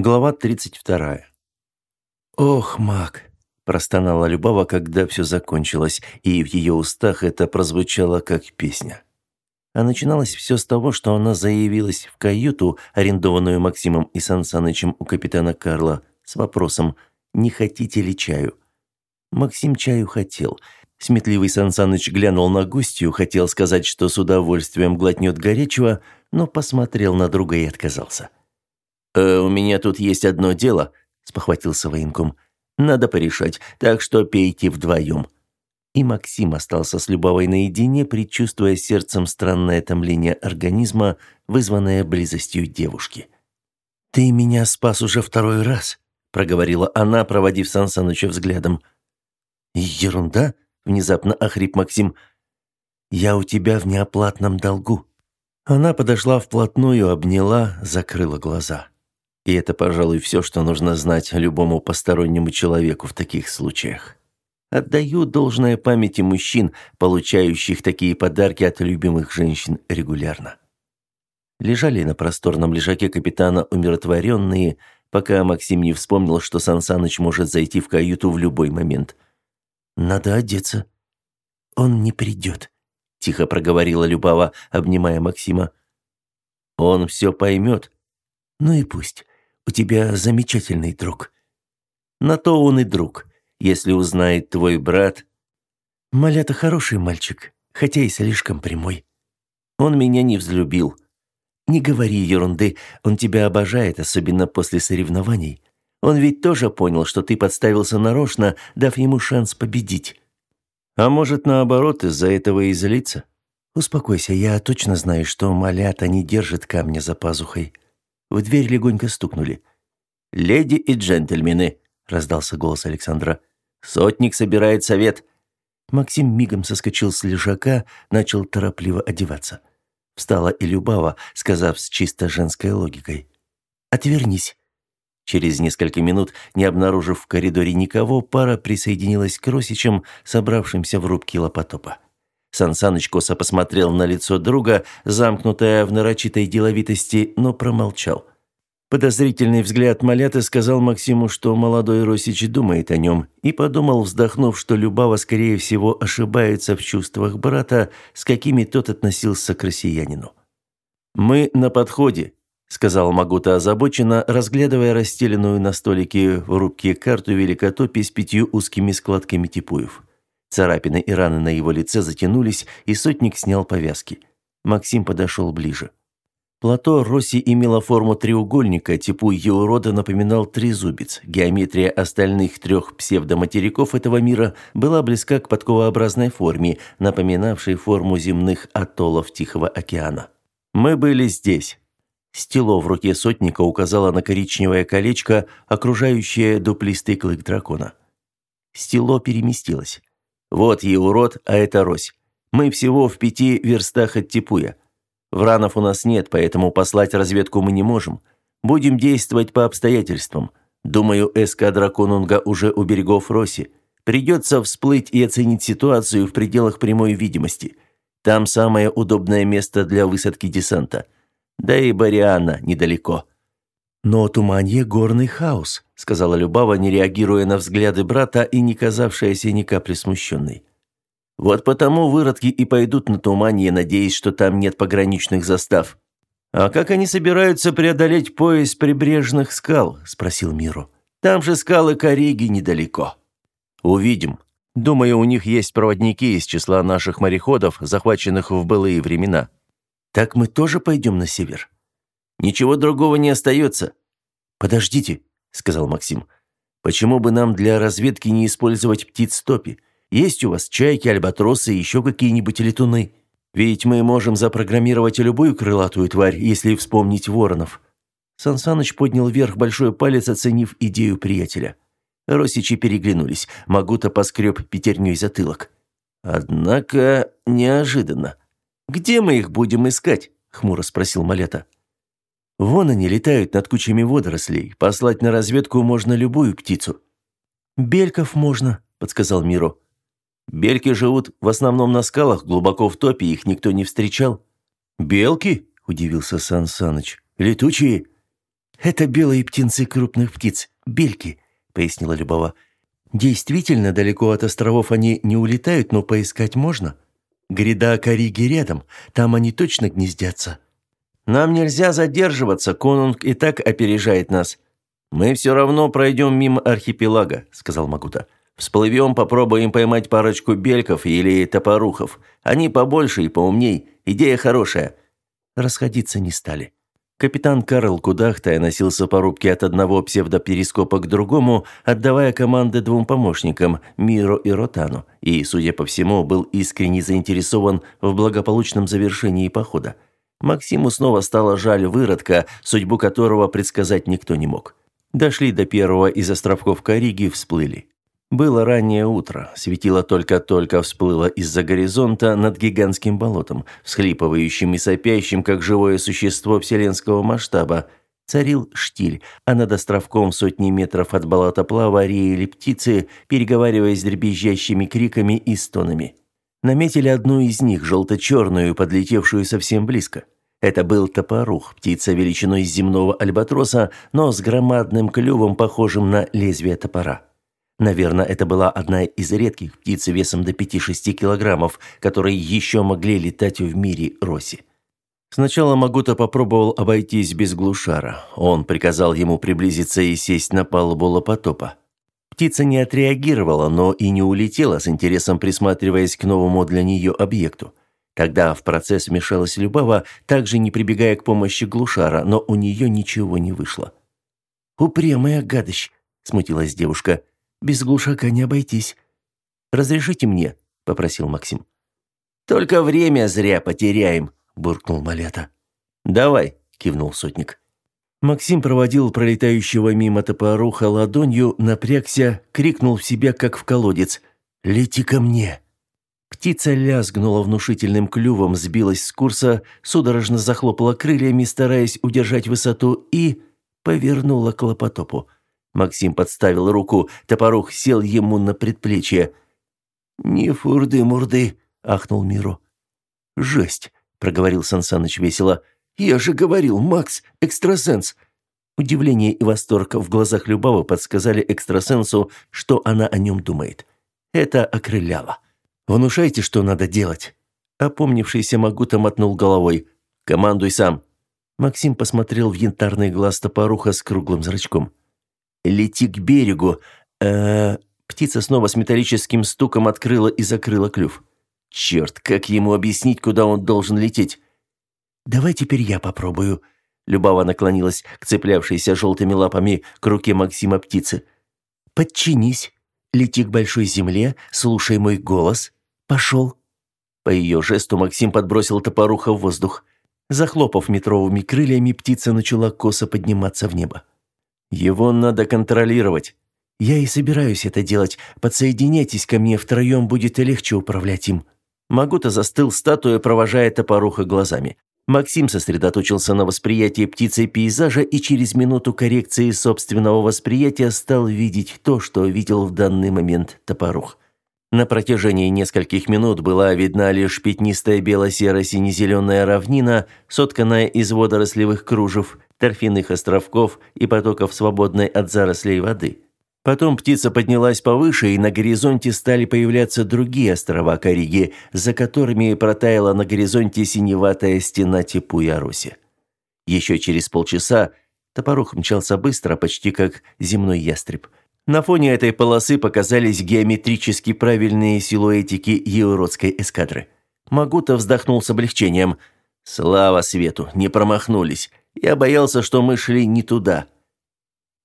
Глава 32. «Ох, маг!» – простонала Любава, когда все закончилось, и в ее устах это прозвучало как песня. А начиналось все с того, что она заявилась в каюту, арендованную Максимом и Сансанычем у капитана Карла, с вопросом «Не хотите ли чаю?». Максим чаю хотел. Сметливый Сансаныч глянул на гостью, хотел сказать, что с удовольствием глотнет горячего, но посмотрел на друга и отказался. «Э, «У меня тут есть одно дело», – спохватился военком. «Надо порешать, так что пейте вдвоем». И Максим остался с Любовой наедине, предчувствуя сердцем странное томление организма, вызванное близостью девушки. «Ты меня спас уже второй раз», – проговорила она, проводив Сан Саныча взглядом. «Ерунда», – внезапно охрип Максим. «Я у тебя в неоплатном долгу». Она подошла вплотную, обняла, закрыла глаза. И это, пожалуй, все, что нужно знать любому постороннему человеку в таких случаях. Отдаю должное памяти мужчин, получающих такие подарки от любимых женщин регулярно. Лежали на просторном лежаке капитана умиротворенные, пока Максим не вспомнил, что Сан Саныч может зайти в каюту в любой момент. «Надо одеться». «Он не придет», — тихо проговорила Любава, обнимая Максима. «Он все поймет». «Ну и пусть. У тебя замечательный друг». «На то он и друг. Если узнает твой брат...» «Малята хороший мальчик, хотя и слишком прямой. Он меня не взлюбил». «Не говори ерунды, он тебя обожает, особенно после соревнований. Он ведь тоже понял, что ты подставился нарочно, дав ему шанс победить». «А может, наоборот, из-за этого и злиться?» «Успокойся, я точно знаю, что малята не держит камня за пазухой. В дверь легонько стукнули. «Леди и джентльмены», — раздался голос Александра. «Сотник собирает совет». Максим мигом соскочил с лежака, начал торопливо одеваться. Встала и Любава, сказав с чисто женской логикой. «Отвернись». Через несколько минут, не обнаружив в коридоре никого, пара присоединилась к Росичам, собравшимся в рубке Лопотопа. Сансаныч косо посмотрел на лицо друга, замкнутое в нарочитой деловитости, но промолчал. Подозрительный взгляд Маляты сказал Максиму, что молодой Росич думает о нем, и подумал, вздохнув, что Любава, скорее всего, ошибается в чувствах брата, с какими тот относился к россиянину. «Мы на подходе», — сказал Магута озабоченно, разглядывая расстеленную на столике в рубке карту великотопи с пятью узкими складками типуев. Царапины и раны на его лице затянулись, и сотник снял повязки. Максим подошел ближе. Плато Росси имело форму треугольника, типу Еурода напоминал трезубец. Геометрия остальных трех псевдоматериков этого мира была близка к подковообразной форме, напоминавшей форму земных атоллов Тихого океана. «Мы были здесь». Стело в руке сотника указало на коричневое колечко, окружающее дуплистый клык дракона. Стело переместилось. Вот Еурод, а это Рось. Мы всего в пяти верстах от Типуя. Вранов у нас нет, поэтому послать разведку мы не можем. Будем действовать по обстоятельствам. Думаю, эскадра Конунга уже у берегов Роси. Придется всплыть и оценить ситуацию в пределах прямой видимости. Там самое удобное место для высадки десанта. Да и Бариана недалеко. «Но туманье – горный хаос», – сказала Любава, не реагируя на взгляды брата и не казавшаяся ни капли смущенной. «Вот потому выродки и пойдут на туманье, надеясь, что там нет пограничных застав». «А как они собираются преодолеть пояс прибрежных скал?» – спросил Миру. «Там же скалы Кориги недалеко». «Увидим. Думаю, у них есть проводники из числа наших мореходов, захваченных в былые времена». «Так мы тоже пойдем на север?» Ничего другого не остается». «Подождите», — сказал Максим. «Почему бы нам для разведки не использовать птиц топи? Есть у вас чайки, альбатросы и еще какие-нибудь летуны? Ведь мы можем запрограммировать любую крылатую тварь, если вспомнить воронов». Сансаныч поднял вверх большой палец, оценив идею приятеля. Росичи переглянулись. Магута поскреб пятерней затылок. «Однако неожиданно. Где мы их будем искать?» — хмуро спросил Малета. Вон они летают над кучами водорослей. Послать на разведку можно любую птицу. Бельков можно, подсказал Миро. Бельки живут в основном на скалах, глубоко в топе, их никто не встречал. Белки? удивился Сан Саныч. Летучие? «Это белые птенцы крупных птиц, бельки», — пояснила Любова. «Действительно, далеко от островов они не улетают, но поискать можно. Гряда Кариги рядом, там они точно гнездятся». «Нам нельзя задерживаться, конунг и так опережает нас. Мы все равно пройдем мимо архипелага», — сказал Магута. «Всплывем, попробуем поймать парочку бельков или топорухов. Они побольше и поумней. Идея хорошая». Расходиться не стали. Капитан Карл Кудахтая носился по рубке от одного псевдоперископа к другому, отдавая команды двум помощникам, Миро и Ротану, и, судя по всему, был искренне заинтересован в благополучном завершении похода. Максиму снова стало жаль выродка, судьбу которого предсказать никто не мог. Дошли до первого из островков Кариги, всплыли. Было раннее утро, светило только-только всплыло из-за горизонта над гигантским болотом, всхлипывающим и сопящим, как живое существо вселенского масштаба. Царил штиль, а над островком сотни метров от болота плава реяли птицы, переговариваясь дребезжащими криками и стонами. Наметили одну из них, желто-черную, подлетевшую совсем близко. Это был топорух, птица величиной земного альбатроса, но с громадным клювом, похожим на лезвие топора. Наверное, это была одна из редких птиц весом до 5-6 килограммов, которые еще могли летать в мире роси. Сначала Магута попробовал обойтись без глушара. Он приказал ему приблизиться и сесть на палубу лопотопа. Птица не отреагировала, но и не улетела с интересом присматриваясь к новому для нее объекту. Тогда в процесс вмешалась Любава, также не прибегая к помощи глушара, но у нее ничего не вышло. «Упрямая гадость!» – смутилась девушка – без глушака не обойтись. Разрешите мне, попросил Максим. Только время зря потеряем, буркнул Малята. Давай, кивнул сотник. Максим проводил пролетающего мимо топоруха ладонью, напрягся, крикнул в себя, как в колодец. «Лети ко мне!» Птица лязгнула внушительным клювом, сбилась с курса, судорожно захлопала крыльями, стараясь удержать высоту, и повернула к лопотопу. Максим подставил руку, топорух сел ему на предплечье. «Не фурды-мурды», — ахнул Миру. «Жесть», — проговорил Сансаныч весело. «Я же говорил, Макс, экстрасенс». Удивление и восторг в глазах Любавы подсказали экстрасенсу, что она о нем думает. Это окрыляло. «Внушайте, что надо делать». Опомнившийся Магута мотнул головой. «Командуй сам». Максим посмотрел в янтарный глаз топоруха с круглым зрачком. «Лети к берегу!» э -э Птица снова с металлическим стуком открыла и закрыла клюв. «Черт, как ему объяснить, куда он должен лететь?» «Давай теперь я попробую». Любава наклонилась к цеплявшейся желтыми лапами к руке Максима птицы. «Подчинись. Лети к большой земле, слушай мой голос. Пошел». По ее жесту Максим подбросил топоруха в воздух. Захлопав метровыми крыльями, птица начала косо подниматься в небо. Его надо контролировать. Я и собираюсь это делать. Подсоединяйтесь ко мне, втроем будет легче управлять им. Магута застыл статуя, провожая топоруха глазами. Максим сосредоточился на восприятии птицы пейзажа и через минуту коррекции собственного восприятия стал видеть то, что видел в данный момент топорух. На протяжении нескольких минут была видна лишь пятнистая бело-серо-сине-зеленая равнина, сотканная из водорослевых кружев, торфяных островков и потоков свободной от зарослей воды. Потом птица поднялась повыше, и на горизонте стали появляться другие острова Кариги, за которыми протаяла на горизонте синеватая стена Типу-Яруси. Еще через полчаса топорух мчался быстро, почти как земной ястреб. На фоне этой полосы показались геометрически правильные силуэтики еуродской эскадры. Магута вздохнул с облегчением. «Слава свету, не промахнулись. Я боялся, что мы шли не туда.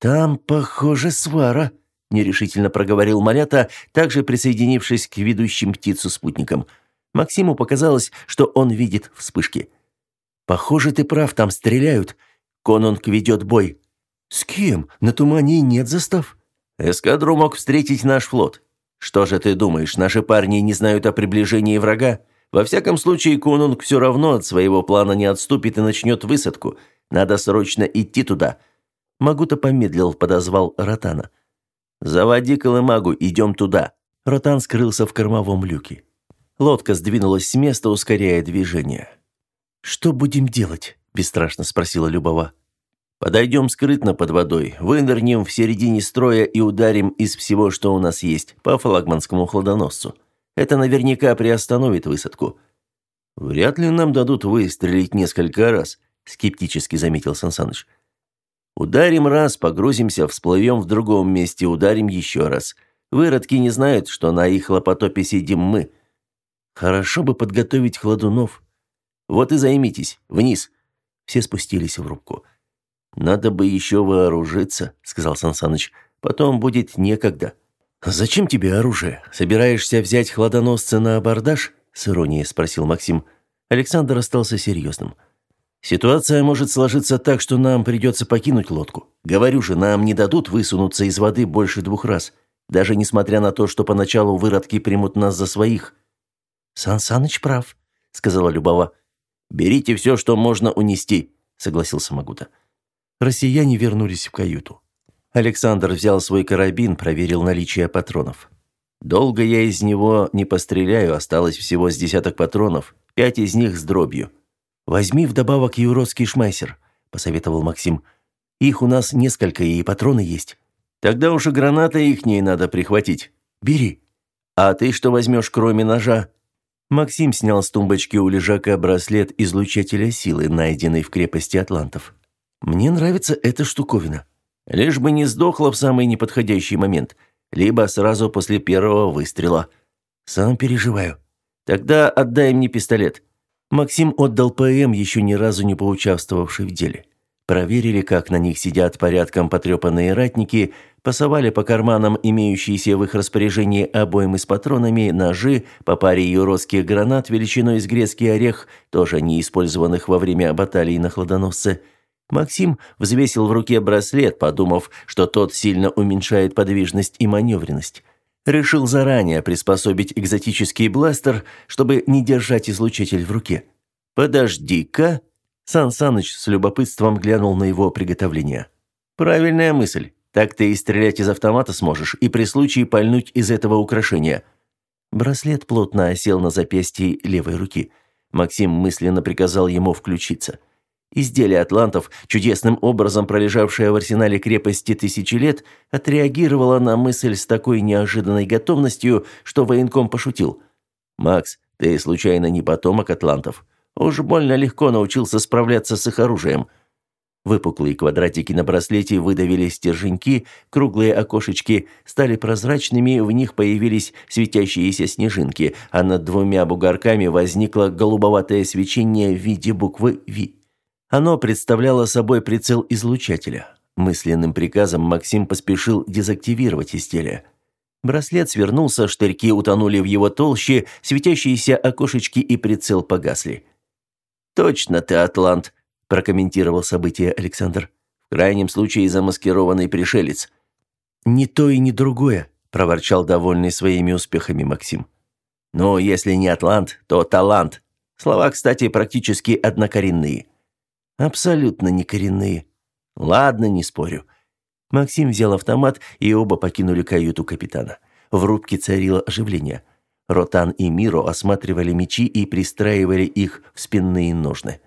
Там, похоже, свара, нерешительно проговорил Малята, также присоединившись к ведущим птицу спутникам. Максиму показалось, что он видит вспышки. Похоже, ты прав, там стреляют. Конунг ведет бой. С кем? На тумане нет застав. Эскадру мог встретить наш флот. Что же ты думаешь, наши парни не знают о приближении врага? Во всяком случае, Конунг все равно от своего плана не отступит и начнет высадку. Надо срочно идти туда. Магута помедлил, подозвал Ротана. Заводи колымагу, идем туда. Ротан скрылся в кормовом люке. Лодка сдвинулась с места, ускоряя движение. Что будем делать? бесстрашно спросила Любова. Подойдем скрытно под водой, вынырнем в середине строя и ударим из всего, что у нас есть, по флагманскому хладоносцу. Это наверняка приостановит высадку. Вряд ли нам дадут выстрелить несколько раз, скептически заметил Сансаныч. Ударим раз, погрузимся, всплывем в другом месте, ударим еще раз. Выродки не знают, что на их лопотопе сидим мы. Хорошо бы подготовить хладунов. Вот и займитесь. Вниз. Все спустились в рубку. Надо бы еще вооружиться, сказал Сансаныч. Потом будет некогда. Зачем тебе оружие? Собираешься взять хладоносца на абордаж? с иронией спросил Максим. Александр остался серьезным. Ситуация может сложиться так, что нам придется покинуть лодку. Говорю же, нам не дадут высунуться из воды больше двух раз, даже несмотря на то, что поначалу выродки примут нас за своих. Сан Саныч прав, сказала Любова. Берите все, что можно унести, согласился Магута. Россияне вернулись в каюту. Александр взял свой карабин, проверил наличие патронов. Долго я из него не постреляю, осталось всего с десяток патронов, пять из них с дробью. Возьми вдобавок юродский шмайсер, посоветовал Максим. Их у нас несколько и патроны есть. Тогда уж и гранаты ихние надо прихватить. Бери. А ты что возьмешь, кроме ножа? Максим снял с тумбочки у лежака браслет излучателя силы, найденный в крепости атлантов. Мне нравится эта штуковина. Лишь бы не сдохла в самый неподходящий момент, либо сразу после первого выстрела. Сам переживаю. Тогда отдай мне пистолет. Максим отдал ПМ, еще ни разу не поучаствовавший в деле. Проверили, как на них сидят порядком потрепанные ратники, пасовали по карманам имеющиеся в их распоряжении обоймы с патронами, ножи, по паре юродских гранат величиной с грецкий орех, тоже не использованных во время баталий на хладоносце. Максим взвесил в руке браслет, подумав, что тот сильно уменьшает подвижность и маневренность. Решил заранее приспособить экзотический бластер, чтобы не держать излучатель в руке. «Подожди-ка!» Сан Саныч с любопытством глянул на его приготовление. «Правильная мысль. Так ты и стрелять из автомата сможешь, и при случае пальнуть из этого украшения». Браслет плотно осел на запястье левой руки. Максим мысленно приказал ему включиться – Изделие атлантов, чудесным образом пролежавшее в арсенале крепости тысячи лет, отреагировало на мысль с такой неожиданной готовностью, что военком пошутил. «Макс, ты случайно не потомок атлантов? Уж больно легко научился справляться с их оружием». Выпуклые квадратики на браслете выдавили стерженьки, круглые окошечки стали прозрачными, в них появились светящиеся снежинки, а над двумя бугорками возникло голубоватое свечение в виде буквы «Ви». Оно представляло собой прицел излучателя. Мысленным приказом Максим поспешил дезактивировать изделие. Браслет свернулся, штырьки утонули в его толще, светящиеся окошечки и прицел погасли. «Точно ты, Атлант», – прокомментировал событие Александр. «В крайнем случае замаскированный пришелец». «Ни то и ни другое», – проворчал довольный своими успехами Максим. «Ну, если не Атлант, то талант. Слова, кстати, практически однокоренные. Абсолютно не коренные. Ладно, не спорю. Максим взял автомат, и оба покинули каюту капитана. В рубке царило оживление. Ротан и Миро осматривали мечи и пристраивали их в спинные ножны.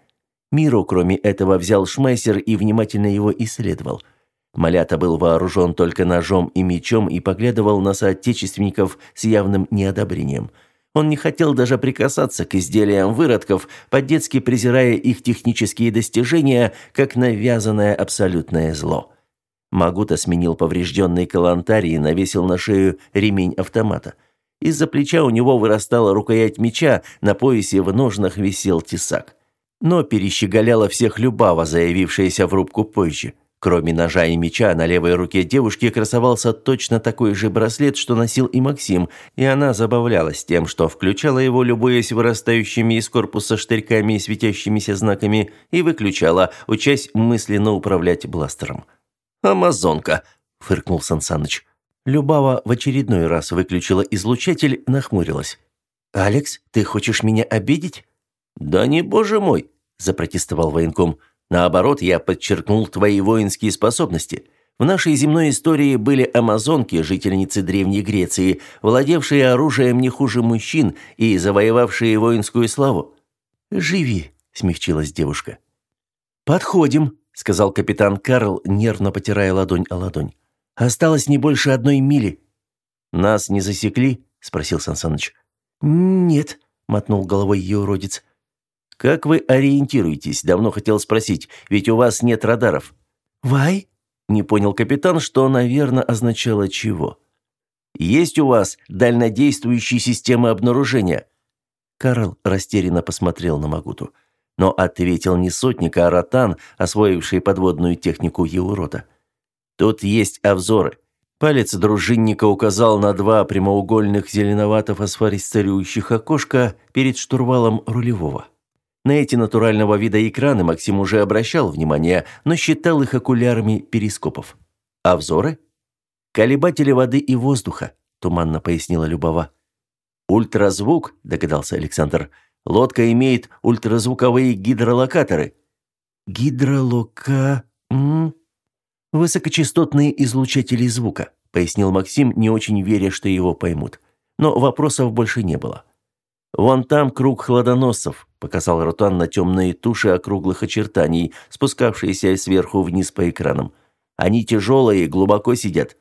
Миро, кроме этого, взял шмайсер и внимательно его исследовал. Малята был вооружен только ножом и мечом и поглядывал на соотечественников с явным неодобрением – он не хотел даже прикасаться к изделиям выродков, по-детски презирая их технические достижения, как навязанное абсолютное зло. Магута сменил поврежденный калантарий и навесил на шею ремень автомата. Из-за плеча у него вырастала рукоять меча, на поясе в ножнах висел тесак. Но перещеголяла всех Любава, заявившаяся в рубку позже. Кроме ножа и меча, на левой руке девушки красовался точно такой же браслет, что носил и Максим, и она забавлялась тем, что включала его, любуясь вырастающими из корпуса штырьками и светящимися знаками, и выключала, учась мысленно управлять бластером. «Амазонка!» – фыркнул Сансаныч. Любава в очередной раз выключила излучатель, нахмурилась. «Алекс, ты хочешь меня обидеть?» «Да не, боже мой!» – запротестовал военком. Наоборот, я подчеркнул твои воинские способности. В нашей земной истории были амазонки, жительницы Древней Греции, владевшие оружием не хуже мужчин и завоевавшие воинскую славу. «Живи», — смягчилась девушка. «Подходим», — сказал капитан Карл, нервно потирая ладонь о ладонь. «Осталось не больше одной мили». «Нас не засекли?» – спросил Сансаныч. «Нет», – мотнул головой ее уродец. «Как вы ориентируетесь? Давно хотел спросить, ведь у вас нет радаров». «Вай?» – не понял капитан, что, наверное, означало чего. «Есть у вас дальнодействующие системы обнаружения?» Карл растерянно посмотрел на Магуту. Но ответил не сотник, а ротан, освоивший подводную технику его. «Тут есть обзоры». Палец дружинника указал на два прямоугольных зеленовато-фосфорицирующих окошка перед штурвалом рулевого. На эти натурального вида экраны Максим уже обращал внимание, но считал их окулярами перископов. «Обзоры?» «Колебатели воды и воздуха», – туманно пояснила Любова. «Ультразвук», – догадался Александр. «Лодка имеет ультразвуковые гидролокаторы». «Гидролока... М «Высокочастотные излучатели звука», – пояснил Максим, не очень веря, что его поймут. Но вопросов больше не было. «Вон там круг хладоносцев», – показал Ротан на темные туши округлых очертаний, спускавшиеся сверху вниз по экранам. «Они тяжелые, глубоко сидят.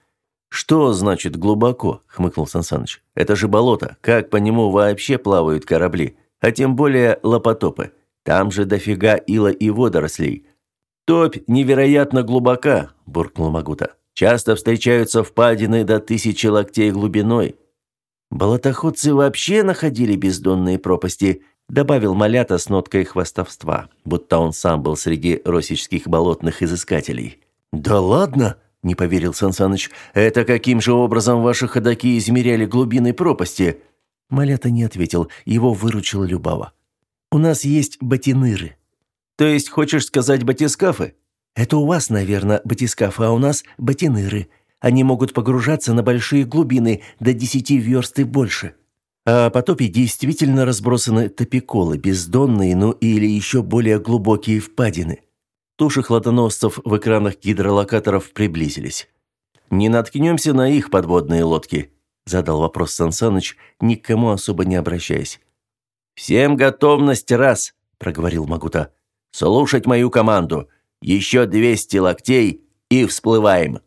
«Что значит глубоко?» – хмыкнул Сансаныч. «Это же болото. Как по нему вообще плавают корабли? А тем более лопотопы. Там же дофига ила и водорослей». «Топь невероятно глубока», – буркнул Магута. «Часто встречаются впадины до тысячи локтей глубиной». «Болотоходцы вообще находили бездонные пропасти», – добавил Малята с ноткой хвастовства, будто он сам был среди росичских болотных изыскателей. «Да ладно!» не поверил Сансаныч. «Это каким же образом ваши ходаки измеряли глубины пропасти?» Малята не ответил, его выручила Любава. «У нас есть батиныры». «То есть хочешь сказать батискафы?» «Это у вас, наверное, батискафы, а у нас батиныры. Они могут погружаться на большие глубины, до десяти верст и больше». А по топе действительно разбросаны топиколы, бездонные, ну или еще более глубокие впадины. Туши хладоносцев в экранах гидролокаторов приблизились. «Не наткнемся на их подводные лодки?» – задал вопрос Сансаныч, ни к кому особо не обращаясь. «Всем готовность раз!» – проговорил Магута. «Слушать мою команду. Еще двести локтей и всплываем!»